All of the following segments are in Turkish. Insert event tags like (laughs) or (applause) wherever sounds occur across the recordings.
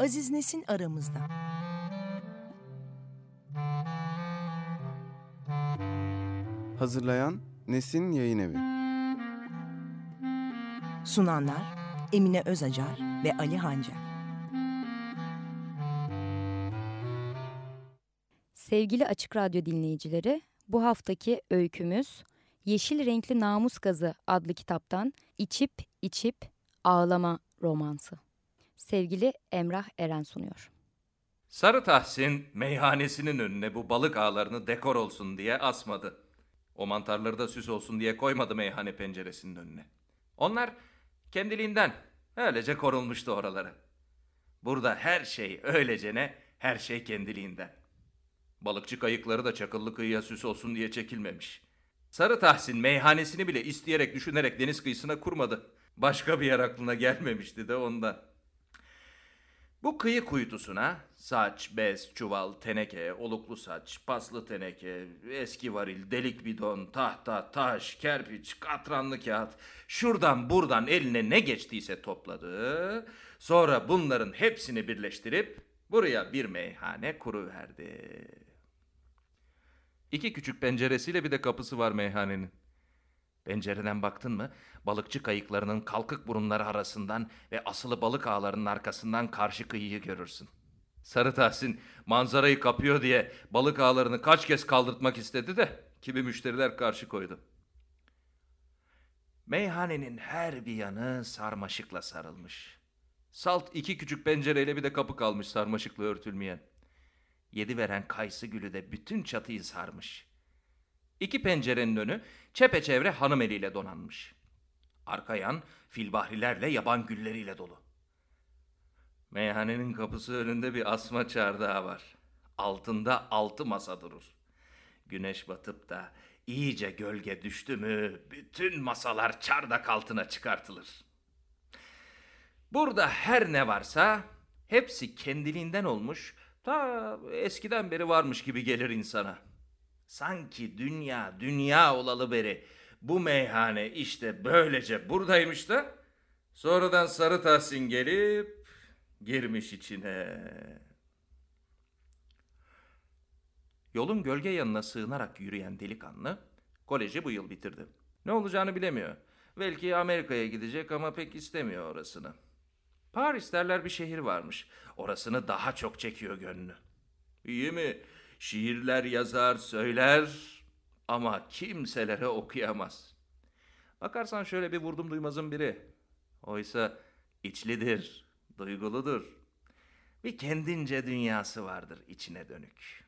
Aziz Nesin aramızda. Hazırlayan Nesin Yayın Evi. Sunanlar Emine Özacar ve Ali Hancar. Sevgili Açık Radyo dinleyicileri, bu haftaki öykümüz Yeşil Renkli Namus Gazı adlı kitaptan İçip İçip Ağlama romansı. Sevgili Emrah Eren sunuyor. Sarı Tahsin meyhanesinin önüne bu balık ağlarını dekor olsun diye asmadı. O mantarları da süs olsun diye koymadı meyhane penceresinin önüne. Onlar kendiliğinden öylece korulmuştu oraları. Burada her şey öylecene, her şey kendiliğinden. Balıkçı kayıkları da çakıllı kıyıya süs olsun diye çekilmemiş. Sarı Tahsin meyhanesini bile isteyerek düşünerek deniz kıyısına kurmadı. Başka bir yer aklına gelmemişti de ondan. Bu kıyı kuytusuna saç, bez, çuval, teneke, oluklu saç, paslı teneke, eski varil, delik bidon, tahta, taş, kerpiç, katranlı kağıt, şuradan buradan eline ne geçtiyse topladı. Sonra bunların hepsini birleştirip buraya bir meyhane kuruverdi. İki küçük penceresiyle bir de kapısı var meyhanenin. Pencereden baktın mı balıkçı kayıklarının kalkık burunları arasından ve asılı balık ağlarının arkasından karşı kıyıyı görürsün. Sarı Tahsin manzarayı kapıyor diye balık ağlarını kaç kez kaldırtmak istedi de kimi müşteriler karşı koydu. Meyhanenin her bir yanı sarmaşıkla sarılmış. Salt iki küçük pencereyle bir de kapı kalmış sarmaşıkla örtülmeyen. Yedi veren kayısı gülü de bütün çatıyı sarmış. İki pencerenin önü çepeçevre hanım eliyle donanmış. Arka yan filbahrilerle yaban gülleriyle dolu. Meyhanenin kapısı önünde bir asma çardağı var. Altında altı masa durur. Güneş batıp da iyice gölge düştü mü bütün masalar çardak altına çıkartılır. Burada her ne varsa hepsi kendiliğinden olmuş, ta eskiden beri varmış gibi gelir insana. Sanki dünya dünya olalı beri bu meyhane işte böylece buradaymış da sonradan Sarı Tahsin gelip girmiş içine. Yolun gölge yanına sığınarak yürüyen delikanlı koleji bu yıl bitirdi. Ne olacağını bilemiyor. Belki Amerika'ya gidecek ama pek istemiyor orasını. Paris derler bir şehir varmış. Orasını daha çok çekiyor gönlü. İyi mi? Şiirler yazar, söyler ama kimselere okuyamaz. Bakarsan şöyle bir vurdum duymazın biri. Oysa içlidir, duyguludur. Bir kendince dünyası vardır içine dönük.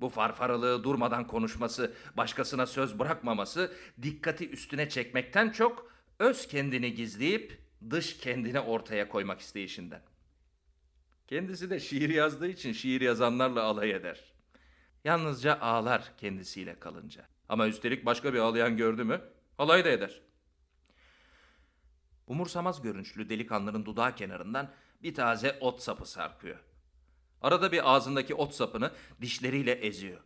Bu farfaralığı durmadan konuşması, başkasına söz bırakmaması, dikkati üstüne çekmekten çok öz kendini gizleyip dış kendini ortaya koymak isteyişinden. Kendisi de şiir yazdığı için şiir yazanlarla alay eder. Yalnızca ağlar kendisiyle kalınca. Ama üstelik başka bir ağlayan gördü mü alay da eder. Umursamaz görünüşlü delikanlının dudağı kenarından bir taze ot sapı sarkıyor. Arada bir ağzındaki ot sapını dişleriyle eziyor.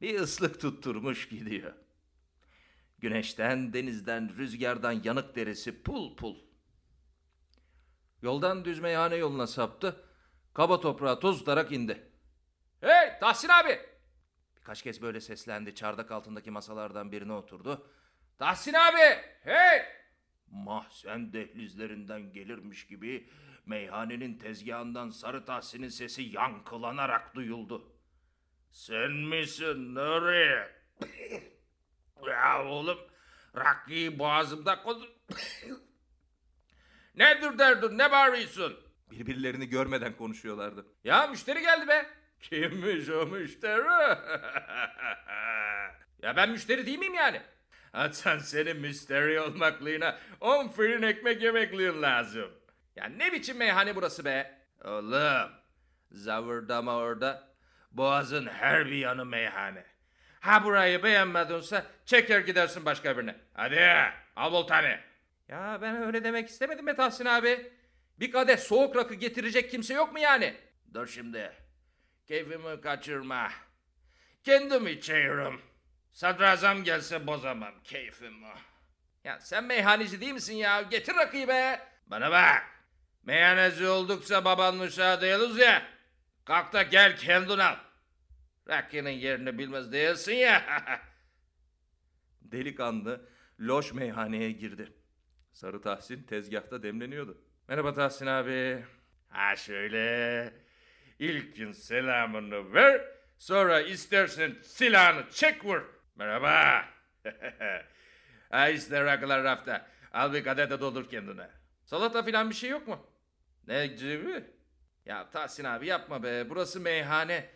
Bir ıslık tutturmuş gidiyor. Güneşten, denizden, rüzgardan yanık derisi pul pul. Yoldan düz meyhane yoluna saptı. Kaba toprağa toz tutarak indi. Hey Tahsin abi! Birkaç kez böyle seslendi. Çardak altındaki masalardan birine oturdu. Tahsin abi! Hey! Mahzen dehlizlerinden gelirmiş gibi meyhanenin tezgahından Sarı Tahsin'in sesi yankılanarak duyuldu. Sen misin Nuri? (coughs) ya oğlum rakıyı boğazımda kodu... (coughs) Nedir derdin ne bağırıyorsun? Birbirlerini görmeden konuşuyorlardı. Ya müşteri geldi be. Kimmiş o müşteri? (laughs) ya ben müşteri değil miyim yani? Hasan senin müşteri olmaklığına on fırın ekmek yemekliğin lazım. Ya ne biçim meyhane burası be? Oğlum zavırdama orada. Boğazın her bir yanı meyhane. Ha burayı beğenmedinse çeker gidersin başka birine. Hadi al bol tane. Ya ben öyle demek istemedim be Tahsin abi. Bir kadeh soğuk rakı getirecek kimse yok mu yani? Dur şimdi. Keyfimi kaçırma. Kendim içiyorum. Sadrazam gelse bozamam keyfimi. Ya sen meyhaneci değil misin ya? Getir rakıyı be. Bana bak. Meyhaneci oldukça baban müsaadeyeliz ya. Kalk da gel kendin al. Rakinin yerini bilmez değilsin ya. (laughs) Delikanlı loş meyhaneye girdi. Sarı Tahsin tezgahta demleniyordu. Merhaba Tahsin abi. Ha şöyle. İlk gün selamını ver. Sonra istersen silahını çek vur. Merhaba. (laughs) ha işte rakılar rafta. Al bir kadeh de doldur kendine. Salata filan bir şey yok mu? Ne gibi? Ya Tahsin abi yapma be. Burası meyhane.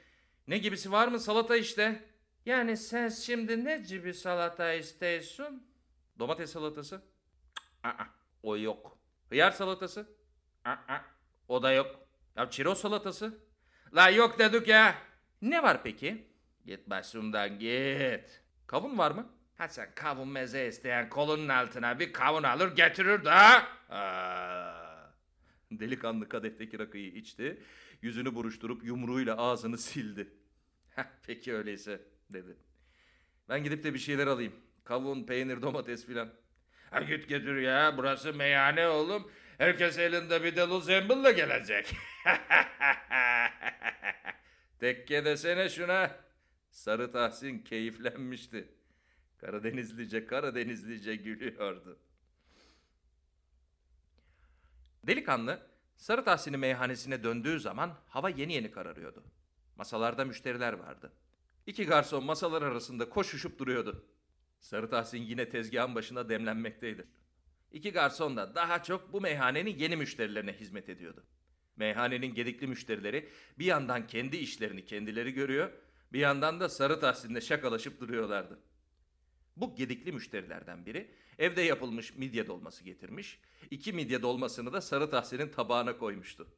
Ne gibisi var mı salata işte. Yani sen şimdi ne gibi salata istiyorsun? Domates salatası? Aa, o yok. Hıyar salatası? Aa, o da yok. Ya çiroz salatası? La yok dedik ya. Ne var peki? Git başımdan git. Kavun var mı? Ha sen kavun meze isteyen kolunun altına bir kavun alır getirir. Aa. Delikanlı kadehteki rakıyı içti. Yüzünü buruşturup yumruğuyla ağzını sildi. Heh, peki öyleyse dedi. Ben gidip de bir şeyler alayım. Kavun, peynir, domates filan. Ha git getir ya. Burası meyhane oğlum. Herkes elinde bir delu zembille gelecek. (laughs) Tekke desene şuna. Sarı Tahsin keyiflenmişti. Karadenizlice Karadenizlice gülüyordu. Delikanlı Sarı Tahsin'in meyhanesine döndüğü zaman hava yeni yeni kararıyordu. Masalarda müşteriler vardı. İki garson masalar arasında koşuşup duruyordu. Sarı Tahsin yine tezgahın başında demlenmekteydi. İki garson da daha çok bu meyhanenin yeni müşterilerine hizmet ediyordu. Meyhanenin gedikli müşterileri bir yandan kendi işlerini kendileri görüyor, bir yandan da Sarı Tahsin'le şakalaşıp duruyorlardı. Bu gedikli müşterilerden biri evde yapılmış midye dolması getirmiş, iki midye dolmasını da Sarı Tahsin'in tabağına koymuştu.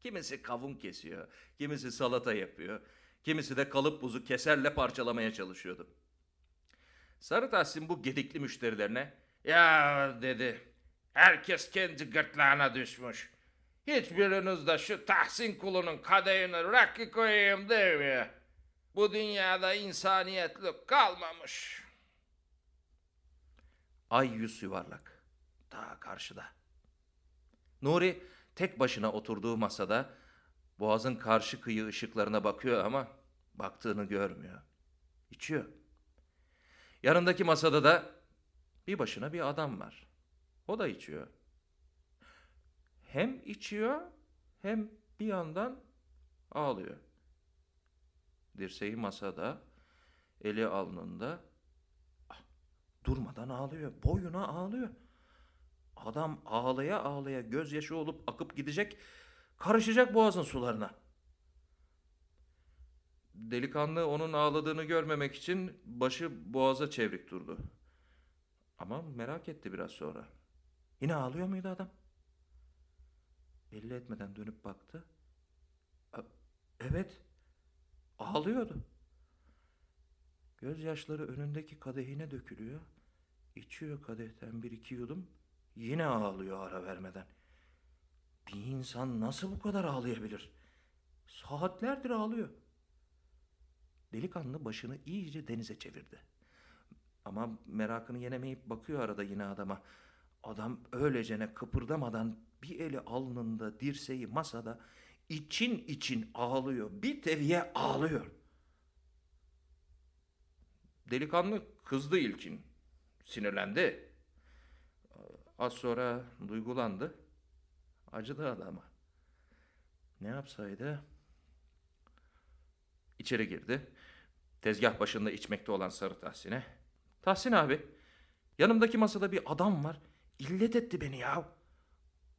Kimisi kavun kesiyor, kimisi salata yapıyor, kimisi de kalıp buzu keserle parçalamaya çalışıyordu. Sarı Tahsin bu gedikli müşterilerine ya dedi herkes kendi gırtlağına düşmüş. Hiçbiriniz de şu Tahsin kulunun kadehine rakı koyayım demiyor. Bu dünyada insaniyetlik kalmamış. Ay yüz yuvarlak. Ta karşıda. Nuri tek başına oturduğu masada boğazın karşı kıyı ışıklarına bakıyor ama baktığını görmüyor. İçiyor. Yanındaki masada da bir başına bir adam var. O da içiyor. Hem içiyor hem bir yandan ağlıyor. Dirseği masada, eli alnında. Ah, Durmadan ağlıyor, boyuna ağlıyor. Adam ağlaya ağlaya gözyaşı olup akıp gidecek, karışacak boğazın sularına. Delikanlı onun ağladığını görmemek için başı boğaza çevrik durdu. Ama merak etti biraz sonra. Yine ağlıyor muydu adam? Belli etmeden dönüp baktı. Evet, ağlıyordu. Gözyaşları önündeki kadehine dökülüyor. İçiyor kadehten bir iki yudum. Yine ağlıyor ara vermeden. Bir insan nasıl bu kadar ağlayabilir? Saatlerdir ağlıyor. Delikanlı başını iyice denize çevirdi. Ama merakını yenemeyip bakıyor arada yine adama. Adam öylecene kıpırdamadan bir eli alnında, dirseği masada için için ağlıyor. Bir teviye ağlıyor. Delikanlı kızdı ilkin. Sinirlendi. Az sonra duygulandı. Acıdı adama. Ne yapsaydı? İçeri girdi. Tezgah başında içmekte olan Sarı Tahsin'e. Tahsin abi, yanımdaki masada bir adam var. İllet etti beni ya.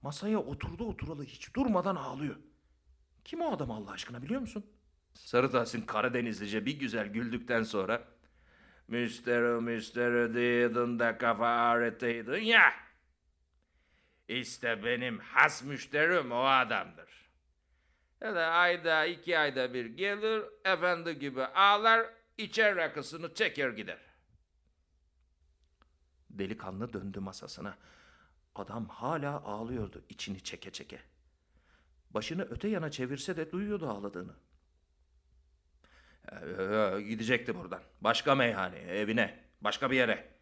Masaya oturdu oturalı hiç durmadan ağlıyor. Kim o adam Allah aşkına biliyor musun? Sarı Tahsin Karadenizlice bir güzel güldükten sonra Müşteri müşteri diydin de kafa ağrıtıydın ya. İşte benim has müşterim o adamdır. Hele ayda iki ayda bir gelir, efendi gibi ağlar, içer rakısını çeker gider. Delikanlı döndü masasına. Adam hala ağlıyordu içini çeke çeke. Başını öte yana çevirse de duyuyordu ağladığını. Ee, gidecekti buradan. Başka meyhaneye, evine, başka bir yere.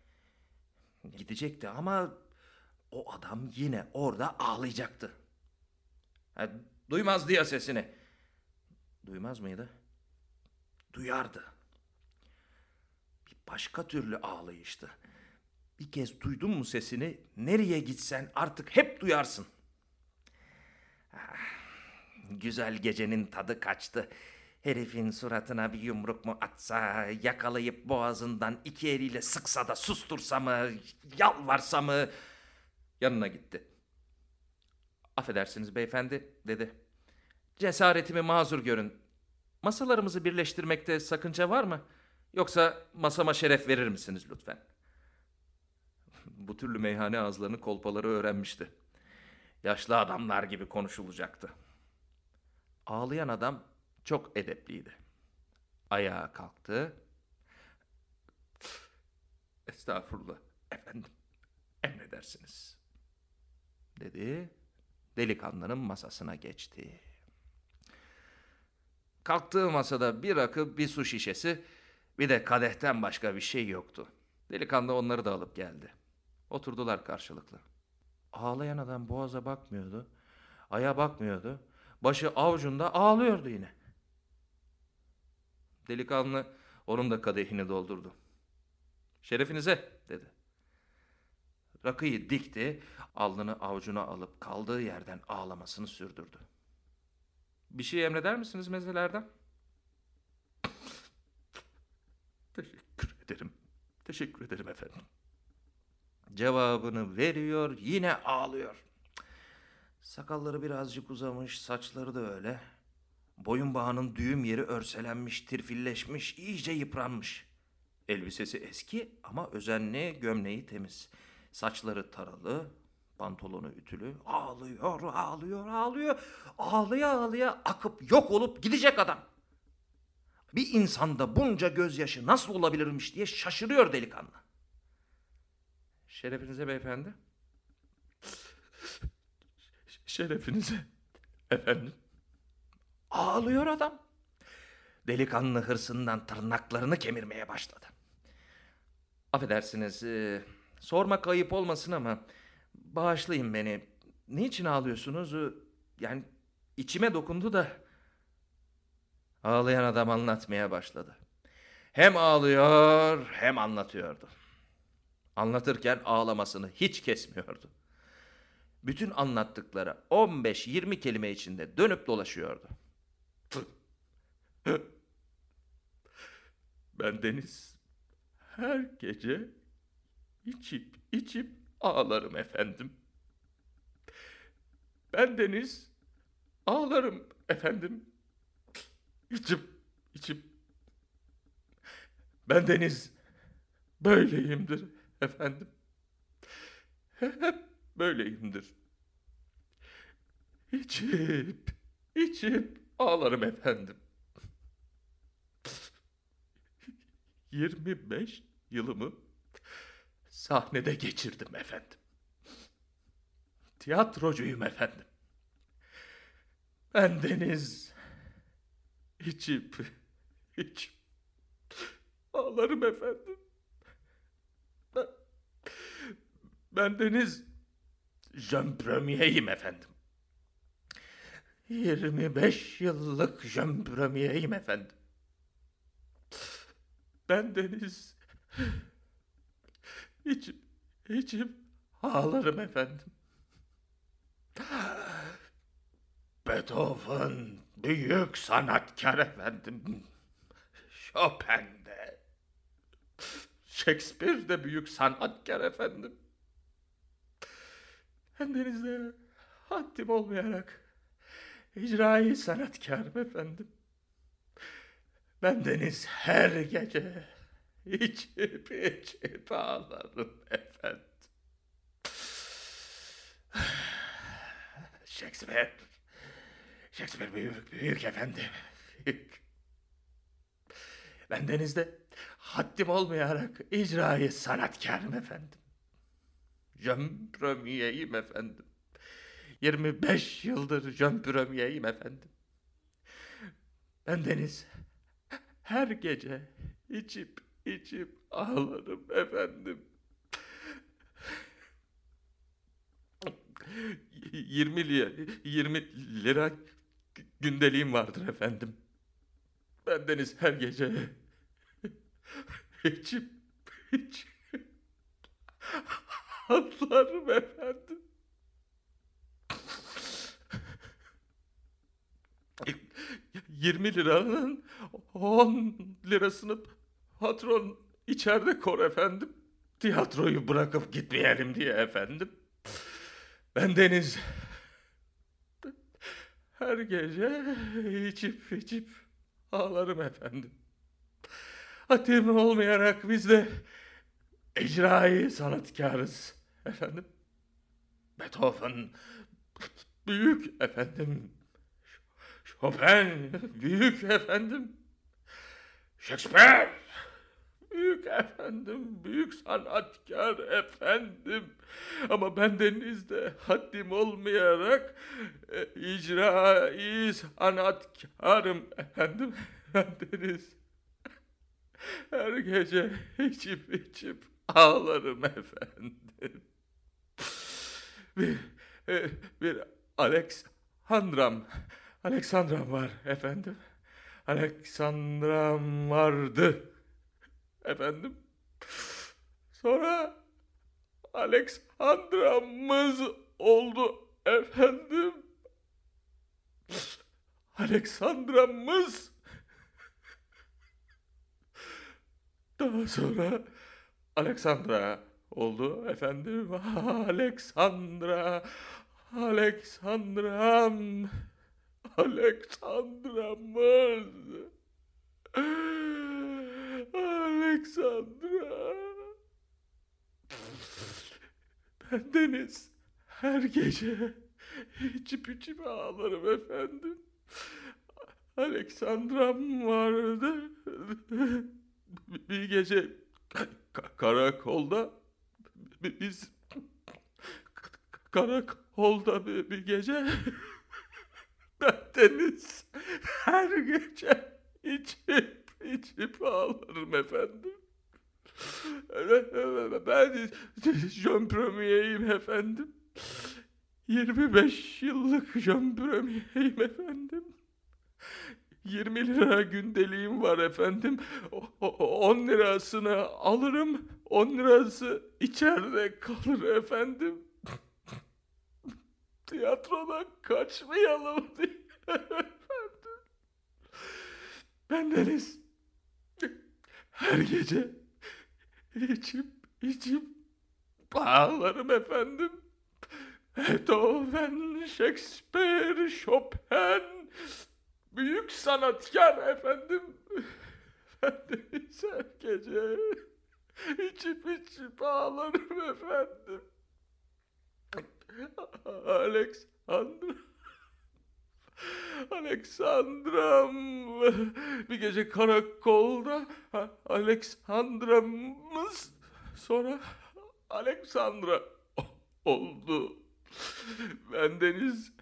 Gidecekti ama o adam yine orada ağlayacaktı. Ha, duymazdı ya sesini. Duymaz mıydı? Duyardı. Bir başka türlü ağlayıştı. Bir kez duydun mu sesini nereye gitsen artık hep duyarsın. Ah, güzel gecenin tadı kaçtı. Herifin suratına bir yumruk mu atsa, yakalayıp boğazından iki eliyle sıksa da sustursa mı, yalvarsa mı? Yanına gitti. Affedersiniz beyefendi dedi. Cesaretimi mazur görün. Masalarımızı birleştirmekte sakınca var mı? Yoksa masama şeref verir misiniz lütfen? Bu türlü meyhane ağızlarını kolpaları öğrenmişti. Yaşlı adamlar gibi konuşulacaktı. Ağlayan adam çok edepliydi. Ayağa kalktı. Estağfurullah efendim. Emredersiniz. Dedi. Delikanlının masasına geçti. Kalktığı masada bir rakı, bir su şişesi, bir de kadehten başka bir şey yoktu. Delikanlı onları da alıp geldi. Oturdular karşılıklı. Ağlayan adam boğaza bakmıyordu. Aya bakmıyordu. Başı avucunda ağlıyordu yine. Delikanlı onun da kadehini doldurdu. Şerefinize dedi. Rakıyı dikti, alnını avucuna alıp kaldığı yerden ağlamasını sürdürdü. Bir şey emreder misiniz mezelerden? Teşekkür ederim. Teşekkür ederim efendim. Cevabını veriyor, yine ağlıyor. Sakalları birazcık uzamış, saçları da öyle. Boyun bağının düğüm yeri örselenmiş, tirfilleşmiş, iyice yıpranmış. Elbisesi eski ama özenli, gömleği temiz. Saçları taralı, pantolonu ütülü. Ağlıyor, ağlıyor, ağlıyor. Ağlıya ağlıya akıp yok olup gidecek adam. Bir insanda bunca gözyaşı nasıl olabilirmiş diye şaşırıyor delikanlı. Şerefinize beyefendi. Şerefinize efendim. Ağlıyor adam. Delikanlı hırsından tırnaklarını kemirmeye başladı. Affedersiniz, e, sormak ayıp olmasın ama bağışlayın beni. Niçin ağlıyorsunuz? E, Yani içime dokundu da. Ağlayan adam anlatmaya başladı. Hem ağlıyor hem anlatıyordu. Anlatırken ağlamasını hiç kesmiyordu. Bütün anlattıkları 15-20 kelime içinde dönüp dolaşıyordu. (laughs) Ben Deniz her gece içip içip ağlarım efendim. Ben Deniz ağlarım efendim. İçip içip. Ben Deniz böyleyimdir (laughs) efendim. Hep (laughs) böyleyimdir. İçip içip ağlarım efendim. (laughs) 25 yılımı sahnede geçirdim efendim. Tiyatrocuyum efendim. Ben deniz içip içip ağlarım efendim. Ben, ben deniz Jean Premier'yim efendim. 25 yıllık Jean Premier'yim efendim. Ben deniz içip içip ağlarım efendim. Beethoven büyük sanatkar efendim. Chopin de. Shakespeare de büyük sanatkar efendim. Ben denizde haddim olmayarak icrai sanatkarım efendim. Ben deniz her gece içip içip ağlarım efendim. Shakespeare, Shakespeare büyük büyük efendi. Büyük. Ben denizde haddim olmayarak icrayı sanatkarım efendim. Jean Premier'yim efendim. 25 yıldır Jean Premier'yim efendim. Ben deniz her gece içip içip ağlarım efendim. 20 lira, 20 lira gündeliğim vardır efendim. Bendeniz her gece içip içip atlarım efendim. 20 liranın 10 lirasını patron içeride kor efendim. Tiyatroyu bırakıp gitmeyelim diye efendim. Ben Deniz her gece içip içip ağlarım efendim. Hatim olmayarak biz de icrai sanatkarız efendim. Beethoven büyük efendim. Chopin büyük efendim. Shakespeare büyük efendim, büyük sanatkar efendim. Ama bendenizde haddim olmayarak e, icrai sanatkarım efendim. (laughs) Bendeniz her gece içip içip ağlarım efendim. Bir, e, bir Alexandram, Alexandram var efendim. Alexandram vardı efendim. Sonra Alexandra'mız oldu efendim. Alexandra'mız. Daha sonra Alexandra oldu efendim. (laughs) Alexandra, Alexandram, Alexandramız. Alexandra. Bendeniz her gece içip içip ağlarım efendim. Alexandram vardı. Bir gece karakolda biz karakolda bir, bir gece bendeniz her gece içip içip ağlarım efendim. Ben Jean Premier'im efendim. 25 yıllık Jean Premier'im efendim. 20 lira gündeliğim var efendim. 10 lirasını alırım. 10 lirası içeride kalır efendim. (laughs) Tiyatrodan kaçmayalım (laughs) diye efendim. Bendeniz her gece içip içip ağlarım efendim. Beethoven, Shakespeare, Chopin, büyük sanatkar efendim. (laughs) Bendeniz her gece içip içip ağlarım efendim. Alexander Aleksandram bir gece karakolda Aleksandramız sonra Aleksandra oldu. Bendeniz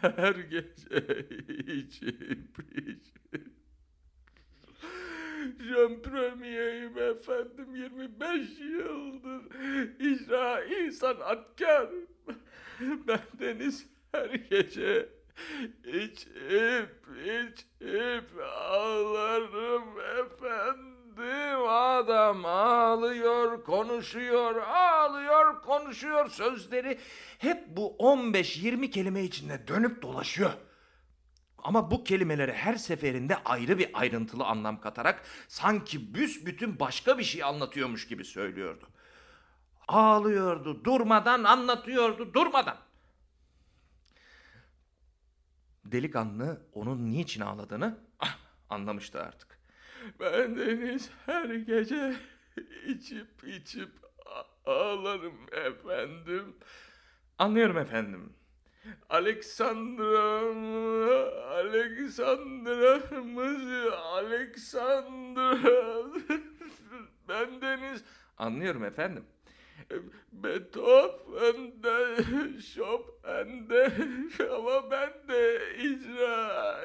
her gece içip içip Jean Premier'im efendim 25 yıldır icra sanatkar. Bendeniz her gece İçip içip ağlarım efendim. Adam ağlıyor, konuşuyor, ağlıyor, konuşuyor. Sözleri hep bu 15-20 kelime içinde dönüp dolaşıyor. Ama bu kelimeleri her seferinde ayrı bir ayrıntılı anlam katarak sanki büsbütün başka bir şey anlatıyormuş gibi söylüyordu. Ağlıyordu, durmadan anlatıyordu, durmadan. Delikanlı onun niçin ağladığını ah, anlamıştı artık. Bendeniz her gece içip içip ağlarım efendim. Anlıyorum efendim. Aleksandra, Aleksandra'mız, Aleksandra, (laughs) bendeniz. Anlıyorum efendim. Beethoven'de, Chopin'de ama ben de icra.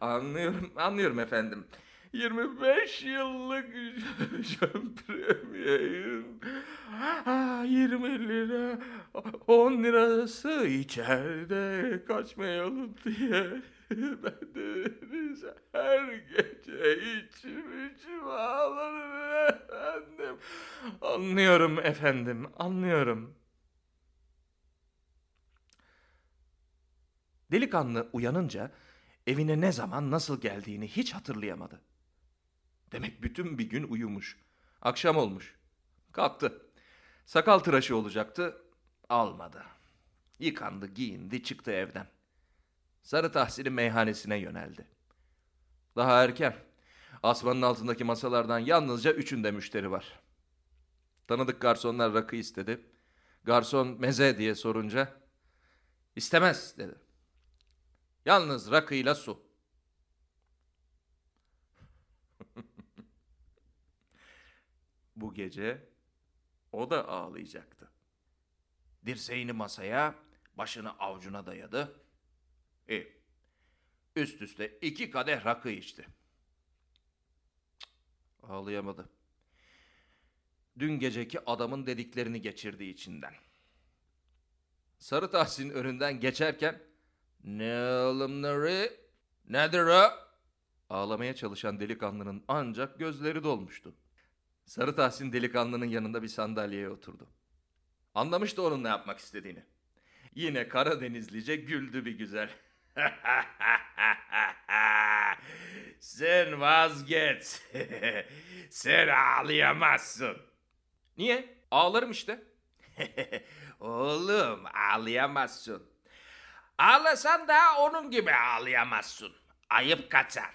Anlıyorum, anlıyorum efendim. 25 yıllık (laughs) Jean Premier'im. Ah, 20 lira, 10 lirası içeride kaçmayalım diye. Ben deniz her gece içim içim ağlarım efendim. Anlıyorum efendim, anlıyorum. Delikanlı uyanınca evine ne zaman nasıl geldiğini hiç hatırlayamadı. Demek bütün bir gün uyumuş. Akşam olmuş. Kalktı. Sakal tıraşı olacaktı. Almadı. Yıkandı, giyindi, çıktı evden. Sarı Tahsin'in meyhanesine yöneldi. Daha erken. Asmanın altındaki masalardan yalnızca üçünde müşteri var. Tanıdık garsonlar rakı istedi. Garson meze diye sorunca istemez dedi. Yalnız rakıyla su. (laughs) Bu gece o da ağlayacaktı. Dirseğini masaya, başını avcuna dayadı. İyi. Üst üste iki kadeh rakı içti. Ağlayamadı. Dün geceki adamın dediklerini geçirdi içinden. Sarı Tahsin önünden geçerken ne oğlum nere? Nedir o? Ağlamaya çalışan delikanlının ancak gözleri dolmuştu. Sarı Tahsin delikanlının yanında bir sandalyeye oturdu. Anlamıştı onun ne yapmak istediğini. Yine Karadenizlice güldü bir güzel. (laughs) Sen vazgeç. (laughs) Sen ağlayamazsın. Niye? Ağlarım işte. (laughs) Oğlum ağlayamazsın. Ağlasan da onun gibi ağlayamazsın. Ayıp kaçar.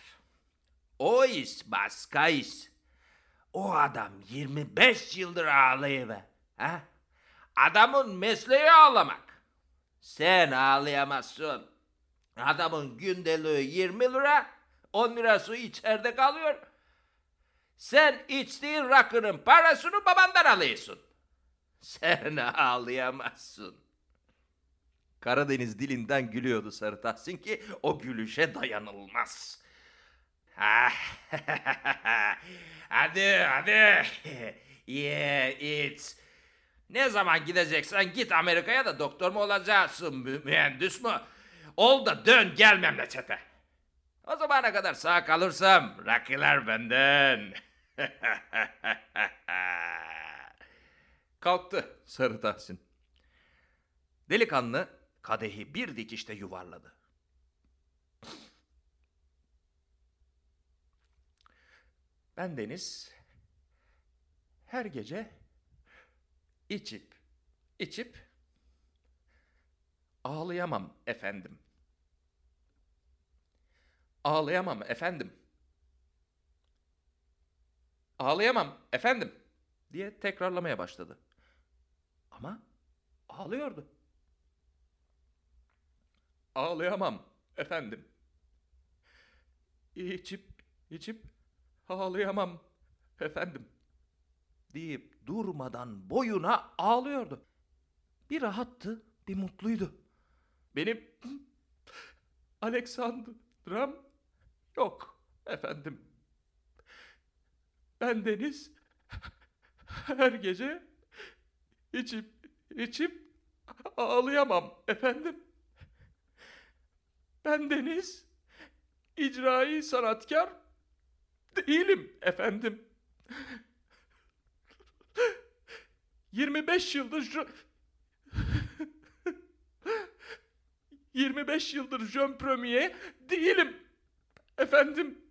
O iş başka iş. O adam 25 yıldır ağlayıver. Ha? Adamın mesleği ağlamak. Sen ağlayamazsın. Adamın gündeliği 20 lira, 10 lirası içeride kalıyor. Sen içtiğin rakının parasını babandan alıyorsun. Sen ağlayamazsın. Karadeniz dilinden gülüyordu Sarı Tahsin ki o gülüşe dayanılmaz. (laughs) hadi hadi (laughs) ye iç. Ne zaman gideceksen git Amerika'ya da doktor mu olacaksın, mü- mühendis mi? Ol da dön gel memlekete. O zamana kadar sağ kalırsam rakılar benden. (laughs) Kalktı Sarı Tahsin. Delikanlı kadehi bir dikişte yuvarladı. Ben Deniz her gece içip içip ağlayamam efendim. Ağlayamam efendim. Ağlayamam efendim diye tekrarlamaya başladı. Ama ağlıyordu. Ağlayamam efendim. İçip içip ağlayamam efendim deyip durmadan boyuna ağlıyordu. Bir rahattı, bir mutluydu. Benim (laughs) Aleksandram yok efendim. Ben Deniz (laughs) her gece içip içip ağlayamam efendim. Ben Deniz icrai sanatkar değilim efendim. 25 yıldır (laughs) şu 25 yıldır Jean Premier değilim efendim.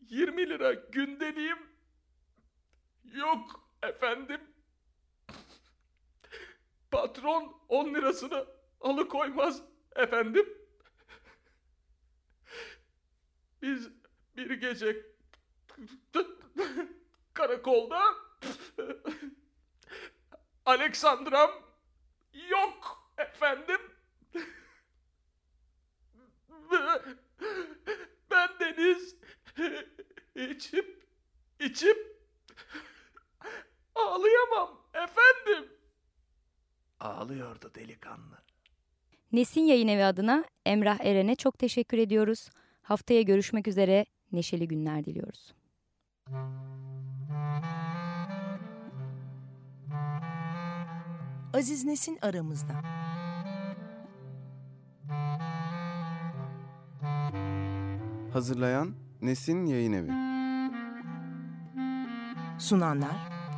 20 lira gündeliğim yok efendim. Patron 10 lirasını alıkoymaz efendim. Biz bir gece karakolda Aleksandram yok efendim. Ben Deniz içip içip ağlayamam efendim. Ağlıyordu delikanlı. Nesin Yayın Evi adına Emrah Eren'e çok teşekkür ediyoruz. Haftaya görüşmek üzere. Neşeli günler diliyoruz. Aziz Nesin aramızda. Hazırlayan Nesin Yayın Evi. Sunanlar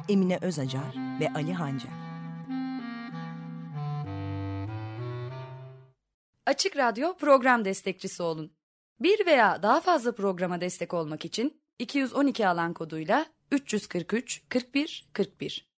Emine Özacar ve Ali Hancar. Açık Radyo program destekçisi olun. Bir veya daha fazla programa destek olmak için 212 alan koduyla 343 41 41